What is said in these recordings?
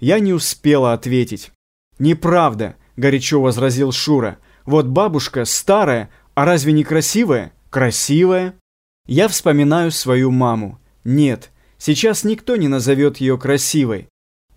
Я не успела ответить. «Неправда», — горячо возразил Шура. «Вот бабушка старая, а разве не красивая?» «Красивая?» Я вспоминаю свою маму. Нет, сейчас никто не назовет ее красивой.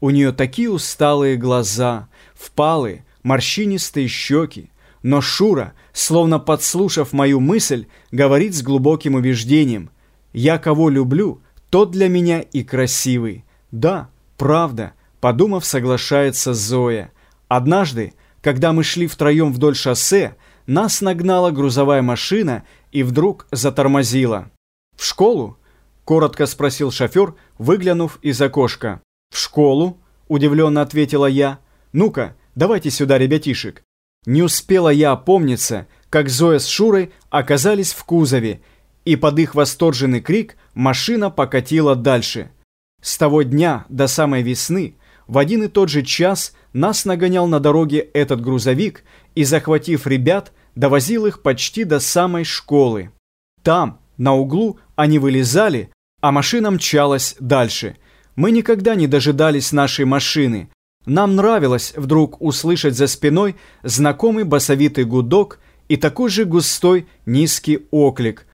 У нее такие усталые глаза, впалые, морщинистые щеки. Но Шура, словно подслушав мою мысль, говорит с глубоким убеждением. «Я кого люблю, тот для меня и красивый». «Да, правда», — подумав, соглашается Зоя. Однажды, когда мы шли втроем вдоль шоссе, нас нагнала грузовая машина и вдруг затормозила. «В школу?» — коротко спросил шофер, выглянув из окошка. «В школу?» — удивленно ответила я. «Ну-ка, давайте сюда, ребятишек». Не успела я опомниться, как Зоя с Шурой оказались в кузове, и под их восторженный крик машина покатила дальше. С того дня до самой весны в один и тот же час нас нагонял на дороге этот грузовик и, захватив ребят, довозил их почти до самой школы. Там, на углу, они вылезали, а машина мчалась дальше. Мы никогда не дожидались нашей машины. Нам нравилось вдруг услышать за спиной знакомый басовитый гудок и такой же густой низкий оклик.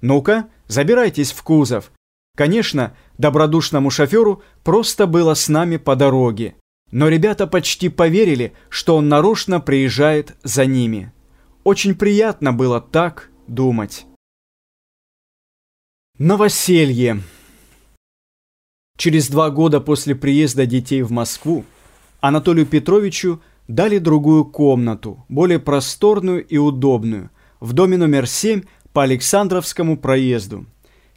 «Ну-ка, забирайтесь в кузов». Конечно, добродушному шоферу просто было с нами по дороге. Но ребята почти поверили, что он нарочно приезжает за ними. Очень приятно было так думать. Новоселье. Через два года после приезда детей в Москву Анатолию Петровичу дали другую комнату, более просторную и удобную, в доме номер 7 по Александровскому проезду.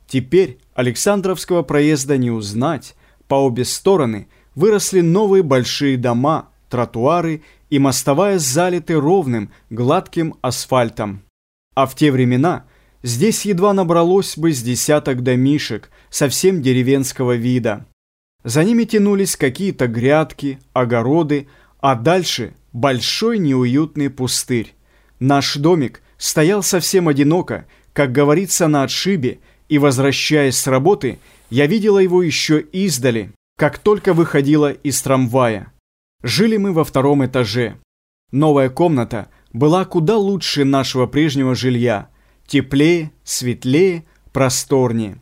Теперь Александровского проезда не узнать, по обе стороны выросли новые большие дома, тротуары и мостовая залиты ровным, гладким асфальтом. А в те времена здесь едва набралось бы с десяток домишек, совсем деревенского вида. За ними тянулись какие-то грядки, огороды, а дальше большой неуютный пустырь. Наш домик стоял совсем одиноко, как говорится, на отшибе, и, возвращаясь с работы, я видела его еще издали, как только выходила из трамвая. Жили мы во втором этаже. Новая комната была куда лучше нашего прежнего жилья. Теплее, светлее, просторнее.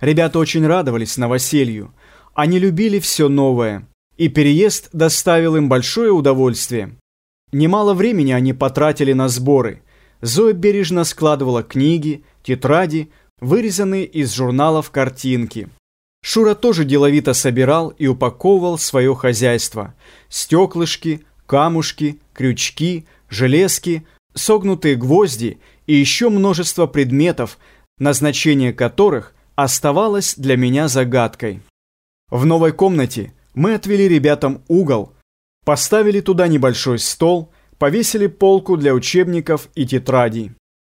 Ребята очень радовались новоселью. Они любили все новое. И переезд доставил им большое удовольствие. Немало времени они потратили на сборы. Зоя бережно складывала книги, тетради, вырезанные из журналов картинки. Шура тоже деловито собирал и упаковывал свое хозяйство. Стеклышки, камушки, крючки, железки, согнутые гвозди и еще множество предметов, назначение которых оставалось для меня загадкой. В новой комнате мы отвели ребятам угол, поставили туда небольшой стол, повесили полку для учебников и тетрадей.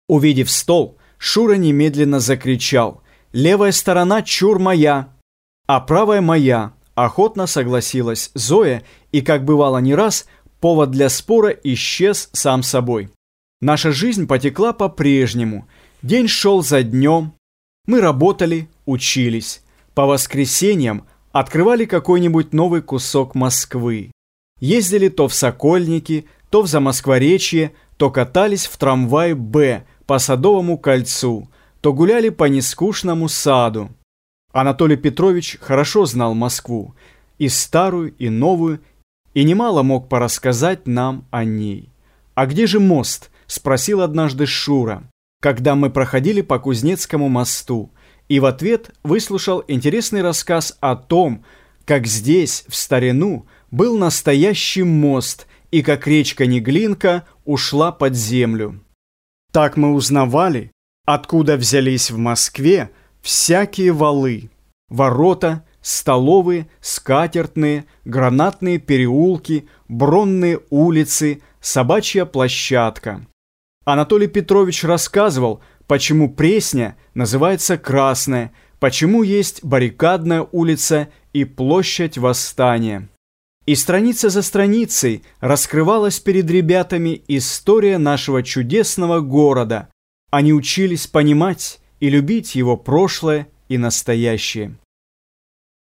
Увидев стол, Шура немедленно закричал «Левая сторона чур моя!» а правая моя, охотно согласилась Зоя, и, как бывало не раз, повод для спора исчез сам собой. Наша жизнь потекла по-прежнему, день шел за днем, мы работали, учились, по воскресеньям открывали какой-нибудь новый кусок Москвы. Ездили то в Сокольники, то в Замоскворечье, то катались в трамвае «Б» по Садовому кольцу, то гуляли по нескучному саду. Анатолий Петрович хорошо знал Москву, и старую, и новую, и немало мог порассказать нам о ней. «А где же мост?» – спросил однажды Шура, когда мы проходили по Кузнецкому мосту, и в ответ выслушал интересный рассказ о том, как здесь, в старину, был настоящий мост, и как речка Неглинка ушла под землю. Так мы узнавали, откуда взялись в Москве всякие валы, ворота, столовые, скатертные, гранатные переулки, бронные улицы, собачья площадка. Анатолий Петрович рассказывал, почему Пресня называется Красная, почему есть баррикадная улица и площадь Восстания. И страница за страницей раскрывалась перед ребятами история нашего чудесного города. Они учились понимать, и любить его прошлое и настоящее.